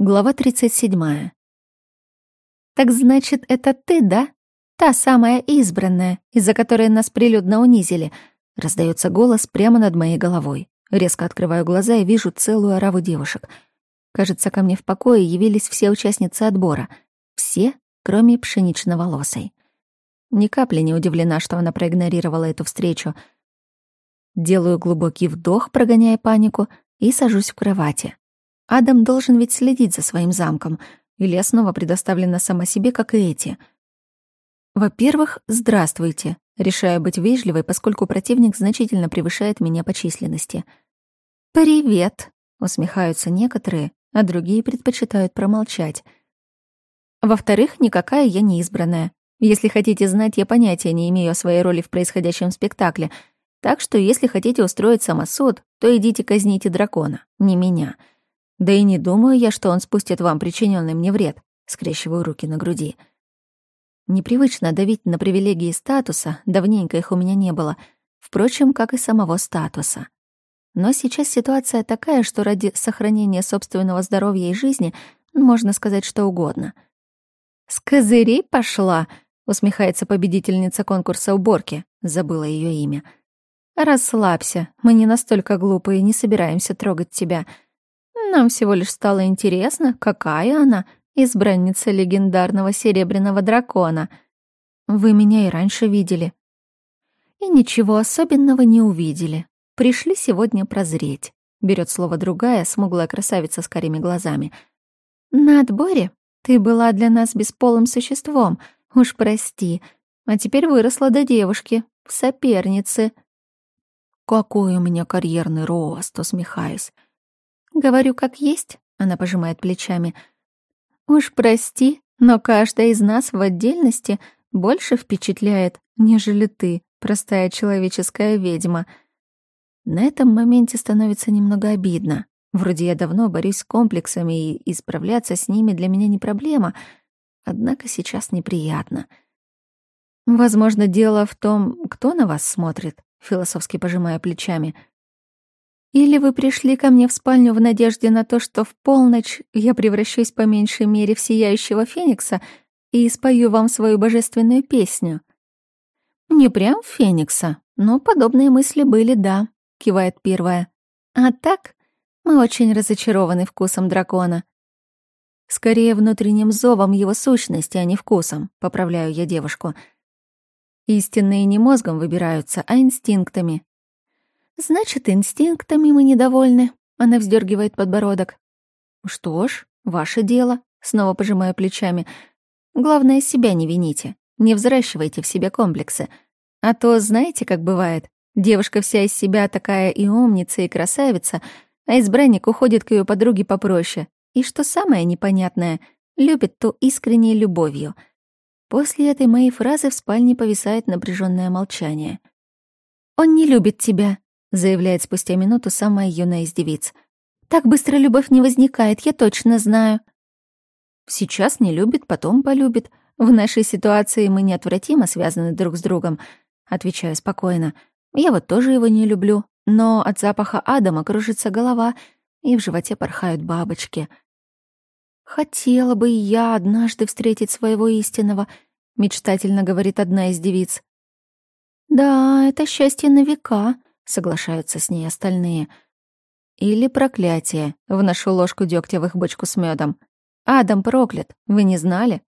Глава 37. «Так значит, это ты, да? Та самая избранная, из-за которой нас прилюдно унизили?» Раздается голос прямо над моей головой. Резко открываю глаза и вижу целую ораву девушек. Кажется, ко мне в покое явились все участницы отбора. Все, кроме пшенично-волосой. Ни капли не удивлена, что она проигнорировала эту встречу. Делаю глубокий вдох, прогоняя панику, и сажусь в кровати. Адам должен ведь следить за своим замком, или я снова предоставлена сама себе, как и эти. Во-первых, здравствуйте. Решаю быть вежливой, поскольку противник значительно превышает меня по численности. «Привет», — усмехаются некоторые, а другие предпочитают промолчать. Во-вторых, никакая я не избранная. Если хотите знать, я понятия не имею о своей роли в происходящем спектакле. Так что, если хотите устроить самосуд, то идите казните дракона, не меня. Да и не думаю я, что он спустит вам причиненный мне вред. Скрещиваю руки на груди. Непривычно давить на привилегии статуса, давненько их у меня не было. Впрочем, как и самого статуса. Но сейчас ситуация такая, что ради сохранения собственного здоровья и жизни можно сказать что угодно. «С козырей пошла!» — усмехается победительница конкурса уборки. Забыла ее имя. «Расслабься, мы не настолько глупые, не собираемся трогать тебя. Нам всего лишь стало интересно, какая она, избранница легендарного серебряного дракона. Вы меня и раньше видели. И ничего особенного не увидели. Пришли сегодня прозреть. Берет слово другая, смуглая красавица с карими глазами. На отборе ты была для нас бесполым существом, уж прости. А теперь выросла до девушки, соперницы. Какой у меня карьерный рост, усмехаюсь. Говорю, как есть, она пожимает плечами. Уж прости, но каждая из нас в отдельности больше впечатляет, нежели ты, простая человеческая ведьма. На этом моменте становится немного обидно. Вроде я давно борюсь с комплексами, и исправляться с ними для меня не проблема, однако сейчас неприятно. Возможно, дело в том, кто на вас смотрит, философски пожимая плечами — или вы пришли ко мне в спальню в надежде на то, что в полночь я превращусь по меньшей мере в сияющего феникса и спою вам свою божественную песню?» «Не прям феникса, но подобные мысли были, да», — кивает первая. «А так, мы очень разочарованы вкусом дракона». «Скорее внутренним зовом его сущности, а не вкусом», — поправляю я девушку. «Истинные не мозгом выбираются, а инстинктами, Значит, инстинктами мы недовольны. Она вздергивает подбородок. Что ж, ваше дело. Снова пожимая плечами. Главное, себя не вините. Не взращивайте в себе комплексы. А то, знаете, как бывает, девушка вся из себя такая и умница, и красавица, а избранник уходит к ее подруге попроще. И что самое непонятное, любит ту искренней любовью. После этой моей фразы в спальне повисает напряженное молчание. «Он не любит тебя», заявляет спустя минуту самая юная из девиц. «Так быстро любовь не возникает, я точно знаю». «Сейчас не любит, потом полюбит. В нашей ситуации мы неотвратимо связаны друг с другом», — отвечаю спокойно. «Я вот тоже его не люблю, но от запаха Адама кружится голова, и в животе порхают бабочки». «Хотела бы я однажды встретить своего истинного», — мечтательно говорит одна из девиц. «Да, это счастье на века», соглашаются с ней остальные. Или проклятие. Вношу ложку дегтя в их бочку с медом. Адам проклят. Вы не знали?